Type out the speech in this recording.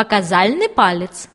Показальный палец.